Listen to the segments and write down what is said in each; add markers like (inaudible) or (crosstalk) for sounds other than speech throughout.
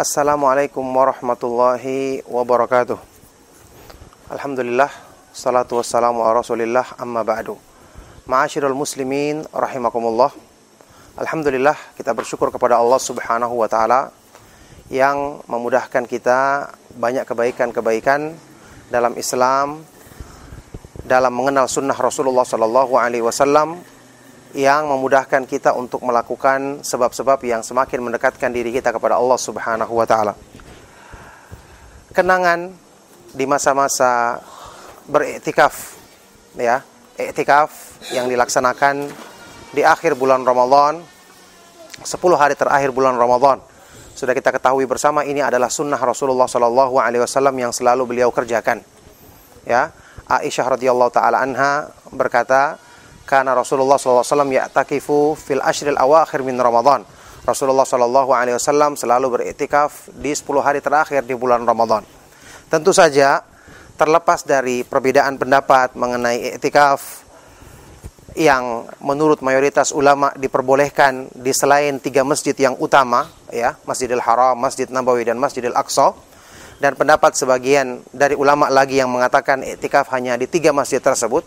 Assalamualaikum warahmatullahi wabarakatuh. Alhamdulillah Salatu wassalamu ala rasulillah amma ba'du. Ma'asyirul muslimin rahimakumullah. Alhamdulillah kita bersyukur kepada Allah subhanahu wa ta'ala Yang memudahkan kita banyak kebaikan-kebaikan dalam Islam Dalam mengenal sunnah Rasulullah sallallahu alaihi wasallam yang memudahkan kita untuk melakukan sebab-sebab yang semakin mendekatkan diri kita kepada Allah Subhanahu wa taala. Kenangan di masa-masa beriktikaf ya, iktikaf yang dilaksanakan di akhir bulan Ramadan 10 hari terakhir bulan Ramadan. Sudah kita ketahui bersama ini adalah sunnah Rasulullah Shallallahu alaihi wasallam yang selalu beliau kerjakan. Ya, Aisyah radhiyallahu taala anha berkata, karena Rasulullah SAW ya'takifu fil ashril awakhir min Ramadan. Rasulullah Shallallahu Alaihi Wasallam selalu beriktikaf di 10 hari terakhir di bulan Ramadan. Tentu saja terlepas dari perbedaan pendapat mengenai iktikaf yang menurut mayoritas ulama diperbolehkan di selain tiga masjid yang utama ya Masjidil Haram, Masjid Nabawi dan Masjidil Aqsa dan pendapat sebagian dari ulama lagi yang mengatakan iktikaf hanya di tiga masjid tersebut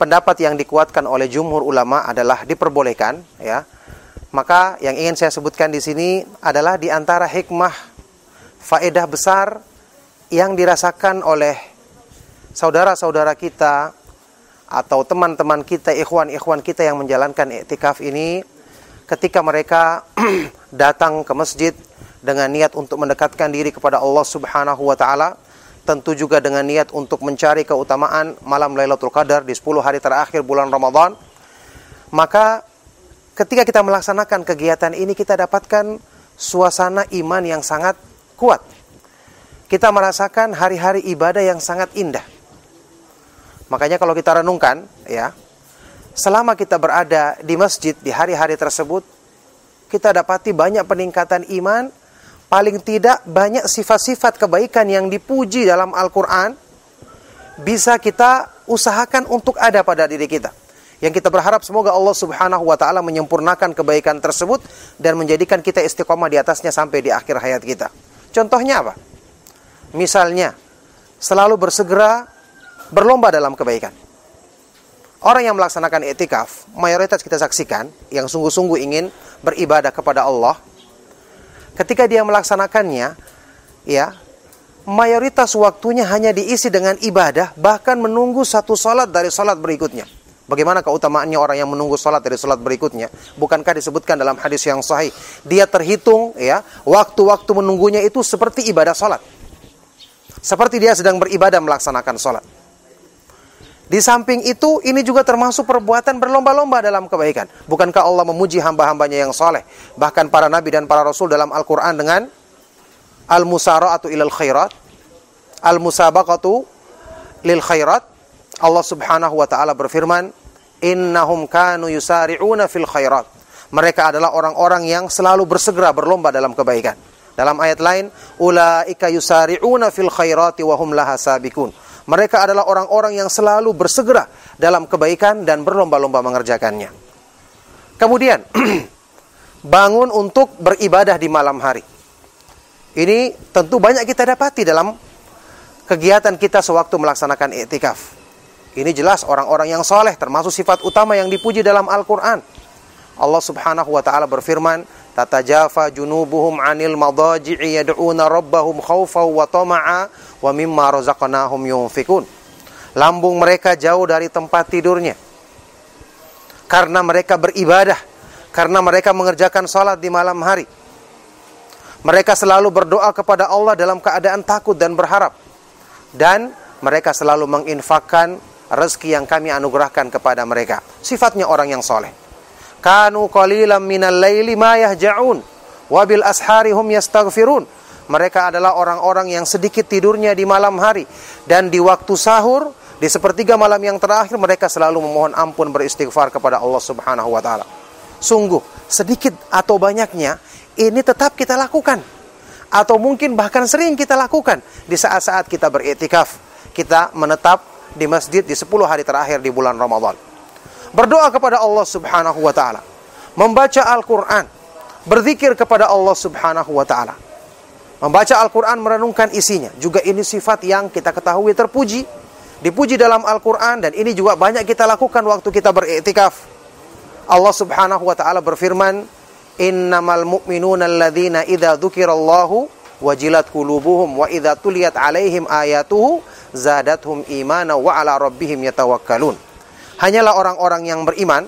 pendapat yang dikuatkan oleh jumhur ulama adalah diperbolehkan ya. Maka yang ingin saya sebutkan di sini adalah di antara hikmah faedah besar yang dirasakan oleh saudara-saudara kita atau teman-teman kita, ikhwan-ikhwan kita yang menjalankan iktikaf ini ketika mereka (clears throat) datang ke masjid dengan niat untuk mendekatkan diri kepada Allah Subhanahu wa taala tentu juga dengan niat untuk mencari keutamaan malam Lailatul Qadar di 10 hari terakhir bulan Ramadan. Maka ketika kita melaksanakan kegiatan ini kita dapatkan suasana iman yang sangat kuat. Kita merasakan hari-hari ibadah yang sangat indah. Makanya kalau kita renungkan ya, selama kita berada di masjid di hari-hari tersebut, kita dapati banyak peningkatan iman paling tidak banyak sifat-sifat kebaikan yang dipuji dalam Al-Quran bisa kita usahakan untuk ada pada diri kita. Yang kita berharap semoga Allah Subhanahu wa taala menyempurnakan kebaikan tersebut dan menjadikan kita istiqomah di atasnya sampai di akhir hayat kita. Contohnya apa? Misalnya, selalu bersegera berlomba dalam kebaikan. Orang yang melaksanakan etikaf, mayoritas kita saksikan yang sungguh-sungguh ingin beribadah kepada Allah, ketika dia melaksanakannya, ya, mayoritas waktunya hanya diisi dengan ibadah, bahkan menunggu satu salat dari salat berikutnya. Bagaimana keutamaannya orang yang menunggu salat dari salat berikutnya? Bukankah disebutkan dalam hadis yang sahih? Dia terhitung ya, waktu-waktu menunggunya itu seperti ibadah salat. Seperti dia sedang beribadah melaksanakan salat. Di samping itu, ini juga termasuk perbuatan berlomba-lomba dalam kebaikan. Bukankah Allah memuji hamba-hambanya yang soleh? Bahkan para nabi dan para rasul dalam Al-Quran dengan Al-Musara'atu ilal khairat. Al-Musabaqatu lil khairat. Allah subhanahu wa ta'ala berfirman, Innahum kanu yusari'una fil khairat. Mereka adalah orang-orang yang selalu bersegera berlomba dalam kebaikan. Dalam ayat lain, Ula'ika yusari'una fil khairati wahum laha sabikun mereka adalah orang-orang yang selalu bersegera dalam kebaikan dan berlomba-lomba mengerjakannya. Kemudian, (clears throat) bangun untuk beribadah di malam hari. Ini tentu banyak kita dapati dalam kegiatan kita sewaktu melaksanakan iktikaf. Ini jelas orang-orang yang soleh termasuk sifat utama yang dipuji dalam Al-Quran. Allah subhanahu wa ta'ala berfirman, tatajafa junubuhum anil madaji'i yad'una rabbahum khawfa wa tama'a wa mimma razaqnahum yunfikun. Lambung mereka jauh dari tempat tidurnya. Karena mereka beribadah, karena mereka mengerjakan salat di malam hari. Mereka selalu berdoa kepada Allah dalam keadaan takut dan berharap. Dan mereka selalu menginfakkan rezeki yang kami anugerahkan kepada mereka. Sifatnya orang yang soleh. Kanu qalilan minal laili ma yahja'un wa bil ashari hum yastaghfirun. Mereka adalah orang-orang yang sedikit tidurnya di malam hari dan di waktu sahur di sepertiga malam yang terakhir mereka selalu memohon ampun beristighfar kepada Allah Subhanahu wa taala. Sungguh sedikit atau banyaknya ini tetap kita lakukan atau mungkin bahkan sering kita lakukan di saat-saat kita beriktikaf. Kita menetap di masjid di 10 hari terakhir di bulan Ramadan berdoa kepada Allah Subhanahu wa taala, membaca Al-Qur'an, berzikir kepada Allah Subhanahu wa taala. Membaca Al-Quran merenungkan isinya. Juga ini sifat yang kita ketahui terpuji. Dipuji dalam Al-Quran dan ini juga banyak kita lakukan waktu kita beriktikaf. Allah subhanahu wa ta'ala berfirman, Innamal mu'minuna alladhina idha dhukirallahu wajilat kulubuhum wa idha tuliyat alaihim ayatuhu zadathum imana wa ala rabbihim yatawakkalun. Hanyalah orang-orang yang beriman,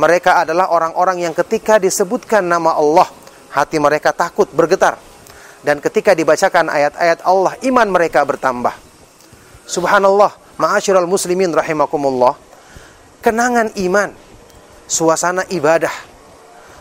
mereka adalah orang-orang yang ketika disebutkan nama Allah, hati mereka takut bergetar dan ketika dibacakan ayat-ayat Allah iman mereka bertambah. Subhanallah, ma'asyiral muslimin rahimakumullah. Kenangan iman, suasana ibadah,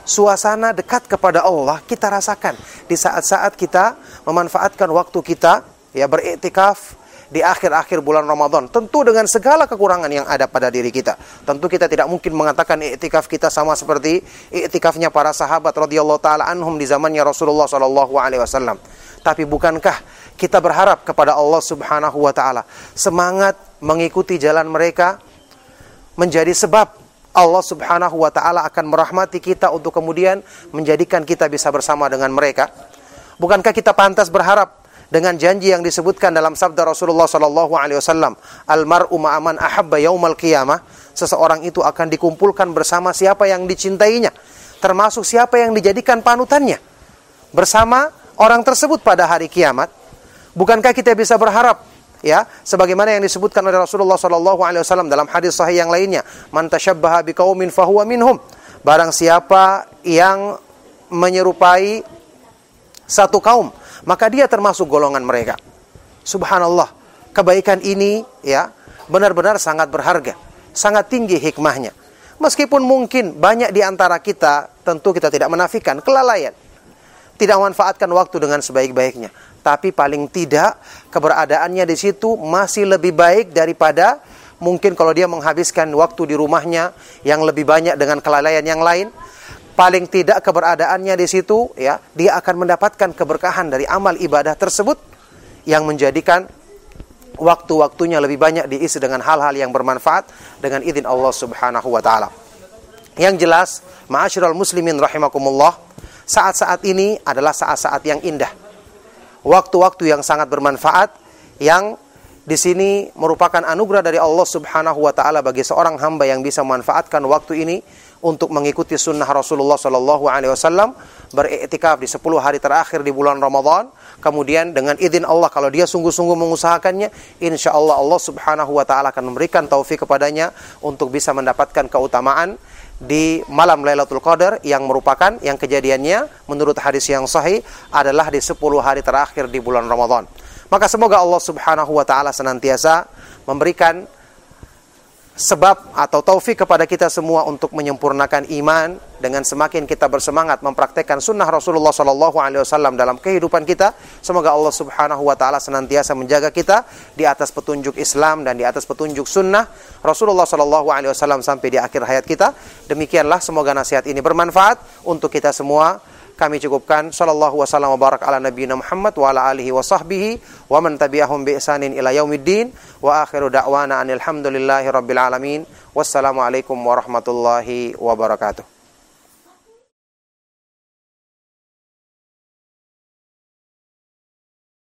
suasana dekat kepada Allah kita rasakan di saat-saat kita memanfaatkan waktu kita ya beriktikaf di akhir-akhir bulan Ramadan. Tentu dengan segala kekurangan yang ada pada diri kita. Tentu kita tidak mungkin mengatakan iktikaf kita sama seperti iktikafnya para sahabat radhiyallahu taala anhum di zamannya Rasulullah sallallahu alaihi wasallam. Tapi bukankah kita berharap kepada Allah Subhanahu wa taala semangat mengikuti jalan mereka menjadi sebab Allah Subhanahu wa taala akan merahmati kita untuk kemudian menjadikan kita bisa bersama dengan mereka. Bukankah kita pantas berharap dengan janji yang disebutkan dalam sabda Rasulullah sallallahu alaihi wasallam, "Al-mar'u ma'aman ahabba yaumal qiyamah." Seseorang itu akan dikumpulkan bersama siapa yang dicintainya, termasuk siapa yang dijadikan panutannya. Bersama orang tersebut pada hari kiamat. Bukankah kita bisa berharap ya sebagaimana yang disebutkan oleh Rasulullah sallallahu alaihi wasallam dalam hadis sahih yang lainnya, "Man biqaumin fahuwa minhum." Barang siapa yang menyerupai satu kaum, maka dia termasuk golongan mereka. Subhanallah, kebaikan ini ya benar-benar sangat berharga, sangat tinggi hikmahnya. Meskipun mungkin banyak di antara kita, tentu kita tidak menafikan kelalaian. Tidak memanfaatkan waktu dengan sebaik-baiknya. Tapi paling tidak keberadaannya di situ masih lebih baik daripada mungkin kalau dia menghabiskan waktu di rumahnya yang lebih banyak dengan kelalaian yang lain paling tidak keberadaannya di situ ya dia akan mendapatkan keberkahan dari amal ibadah tersebut yang menjadikan waktu-waktunya lebih banyak diisi dengan hal-hal yang bermanfaat dengan izin Allah Subhanahu wa taala. Yang jelas, ma'asyiral muslimin rahimakumullah, saat-saat ini adalah saat-saat yang indah. Waktu-waktu yang sangat bermanfaat yang di sini merupakan anugerah dari Allah Subhanahu wa taala bagi seorang hamba yang bisa memanfaatkan waktu ini untuk mengikuti sunnah Rasulullah Shallallahu Alaihi Wasallam beriktikaf di 10 hari terakhir di bulan Ramadan. Kemudian dengan izin Allah kalau dia sungguh-sungguh mengusahakannya, insya Allah Allah Subhanahu Wa Taala akan memberikan taufik kepadanya untuk bisa mendapatkan keutamaan di malam Lailatul Qadar yang merupakan yang kejadiannya menurut hadis yang sahih adalah di 10 hari terakhir di bulan Ramadan. Maka semoga Allah Subhanahu wa taala senantiasa memberikan sebab atau taufik kepada kita semua untuk menyempurnakan iman dengan semakin kita bersemangat mempraktekkan sunnah Rasulullah Shallallahu Alaihi Wasallam dalam kehidupan kita. Semoga Allah Subhanahu Wa Taala senantiasa menjaga kita di atas petunjuk Islam dan di atas petunjuk sunnah Rasulullah Shallallahu Alaihi Wasallam sampai di akhir hayat kita. Demikianlah semoga nasihat ini bermanfaat untuk kita semua kami cukupkan. Sallallahu wasallam wa barak ala nabiyina Muhammad wa ala alihi wa sahbihi wa man tabi'ahum bi ihsanin ila yaumiddin. Wa akhiru da'wana anil hamdulillahi rabbil alamin. Wassalamu alaikum warahmatullahi wabarakatuh